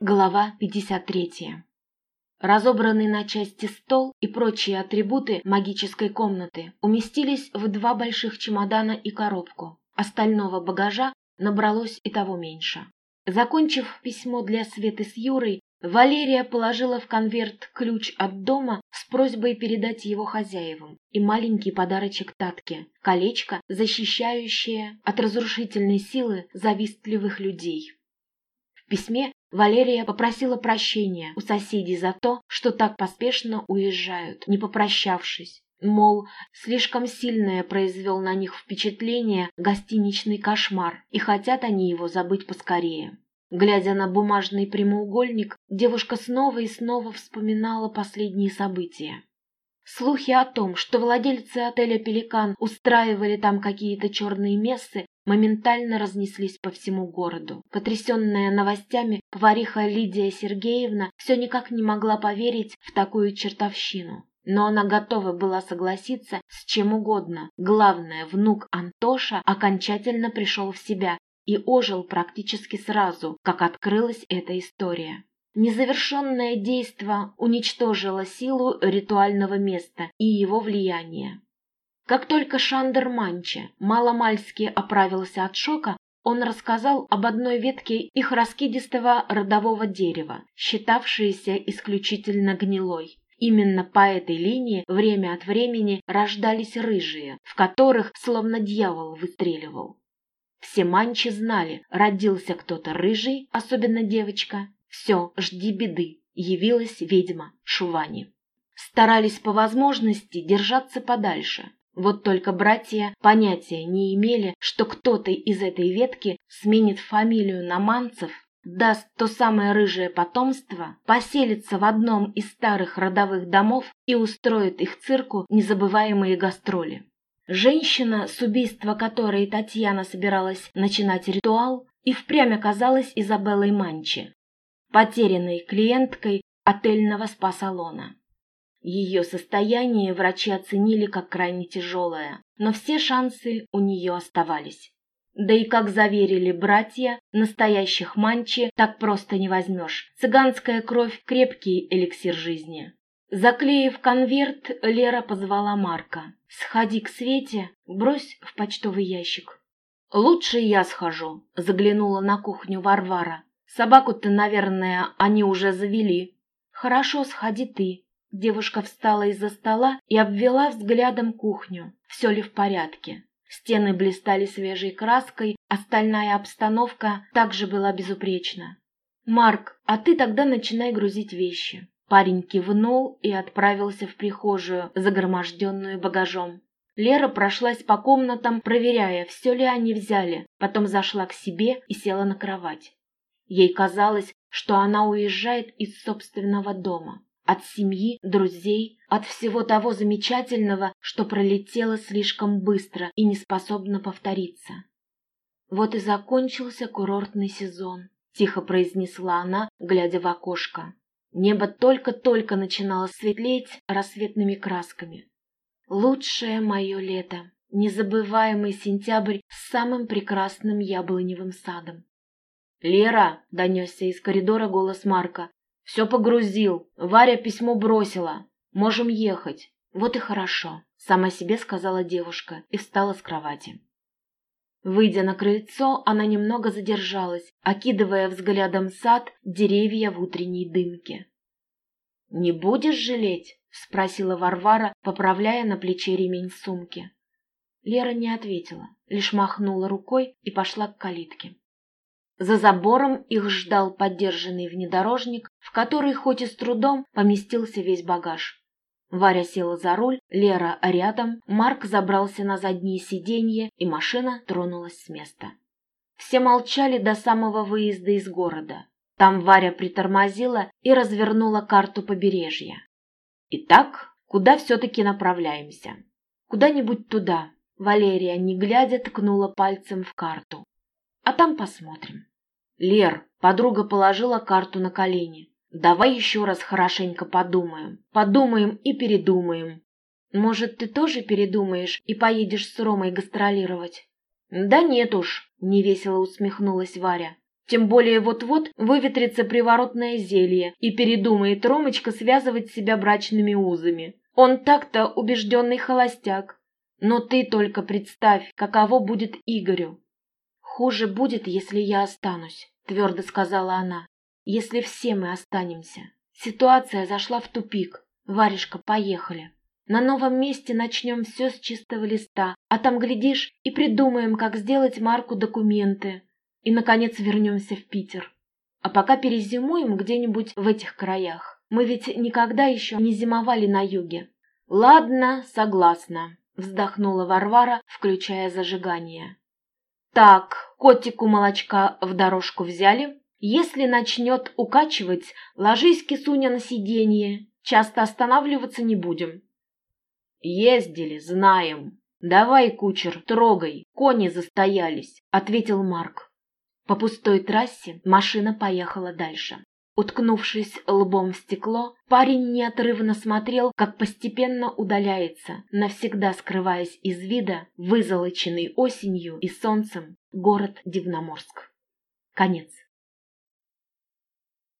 Глава 53. Разобранный на части стол и прочие атрибуты магической комнаты уместились в два больших чемодана и коробку. Остального багажа набралось и того меньше. Закончив письмо для Светы с Юрой, Валерия положила в конверт ключ от дома с просьбой передать его хозяевам и маленький подарочек Татке – колечко, защищающее от разрушительной силы завистливых людей. В письме Валерия попросила прощения у соседей за то, что так поспешно уезжают, не попрощавшись. Мол, слишком сильное произвел на них впечатление гостиничный кошмар, и хотят они его забыть поскорее. Глядя на бумажный прямоугольник, девушка снова и снова вспоминала последние события. Слухи о том, что владельцы отеля «Пеликан» устраивали там какие-то черные мессы, моментально разнеслись по всему городу. Потрясенная новостями, повариха Лидия Сергеевна все никак не могла поверить в такую чертовщину. Но она готова была согласиться с чем угодно. Главное, внук Антоша окончательно пришел в себя и ожил практически сразу, как открылась эта история. Незавершенное действо уничтожило силу ритуального места и его влияние. Как только Шандер Манче маломальски оправился от шока, он рассказал об одной ветке их раскидистого родового дерева, считавшейся исключительно гнилой. Именно по этой линии время от времени рождались рыжие, в которых словно дьявол выстреливал. Все манчи знали, родился кто-то рыжий, особенно девочка. Все, жди беды, явилась ведьма Шувани. Старались по возможности держаться подальше, вот только братья понятия не имели, что кто-то из этой ветки сменит фамилию на Манцев, даст то самое рыжее потомство, поселится в одном из старых родовых домов и устроит их цирку незабываемые гастроли. Женщина, с убийства которой Татьяна собиралась начинать ритуал, и впрямь оказалась Изабеллой Манчи, потерянной клиенткой отельного спа-салона. Ее состояние врачи оценили как крайне тяжелое, но все шансы у нее оставались. Да и, как заверили братья, настоящих манчи так просто не возьмешь. Цыганская кровь – крепкий эликсир жизни. Заклеив конверт, Лера позвала Марка. «Сходи к Свете, брось в почтовый ящик». «Лучше я схожу», – заглянула на кухню Варвара. «Собаку-то, наверное, они уже завели». «Хорошо, сходи ты», Девушка встала из-за стола и обвела взглядом кухню. Все ли в порядке? Стены блистали свежей краской, остальная обстановка также была безупречна. «Марк, а ты тогда начинай грузить вещи». Парень кивнул и отправился в прихожую, загроможденную багажом. Лера прошлась по комнатам, проверяя, все ли они взяли, потом зашла к себе и села на кровать. Ей казалось, что она уезжает из собственного дома от семьи, друзей, от всего того замечательного, что пролетело слишком быстро и не способно повториться. Вот и закончился курортный сезон, тихо произнесла она, глядя в окошко. Небо только-только начинало светлеть рассветными красками. Лучшее мое лето, незабываемый сентябрь с самым прекрасным яблоневым садом. «Лера!» — донесся из коридора голос Марка. «Все погрузил. Варя письмо бросила. Можем ехать». «Вот и хорошо», — сама себе сказала девушка и встала с кровати. Выйдя на крыльцо, она немного задержалась, окидывая взглядом сад, деревья в утренней дымке. «Не будешь жалеть?» — спросила Варвара, поправляя на плече ремень сумки. Лера не ответила, лишь махнула рукой и пошла к калитке. За забором их ждал поддержанный внедорожник, в который хоть и с трудом поместился весь багаж. Варя села за руль, Лера рядом, Марк забрался на заднее сиденье, и машина тронулась с места. Все молчали до самого выезда из города. Там Варя притормозила и развернула карту побережья. «Итак, куда все-таки направляемся?» «Куда-нибудь туда», — Валерия, не глядя, ткнула пальцем в карту. А там посмотрим. Лер, подруга положила карту на колени. Давай еще раз хорошенько подумаем. Подумаем и передумаем. Может, ты тоже передумаешь и поедешь с Ромой гастролировать? Да нет уж, невесело усмехнулась Варя. Тем более вот-вот выветрится приворотное зелье, и передумает Ромочка связывать себя брачными узами. Он так-то убежденный холостяк. Но ты только представь, каково будет Игорю. Хуже будет, если я останусь, твердо сказала она. Если все мы останемся. Ситуация зашла в тупик. Варежка, поехали. На новом месте начнем все с чистого листа, а там, глядишь, и придумаем, как сделать Марку документы. И, наконец, вернемся в Питер. А пока перезимуем где-нибудь в этих краях. Мы ведь никогда еще не зимовали на юге. Ладно, согласна, вздохнула Варвара, включая зажигание. Так, котику молочка в дорожку взяли. Если начнет укачивать, ложись, кисуня, на сиденье. Часто останавливаться не будем. Ездили, знаем. Давай, кучер, трогай, кони застоялись, ответил Марк. По пустой трассе машина поехала дальше. Уткнувшись лбом в стекло, парень неотрывно смотрел, как постепенно удаляется, навсегда скрываясь из вида, вызолоченный осенью и солнцем, город Дивноморск. Конец.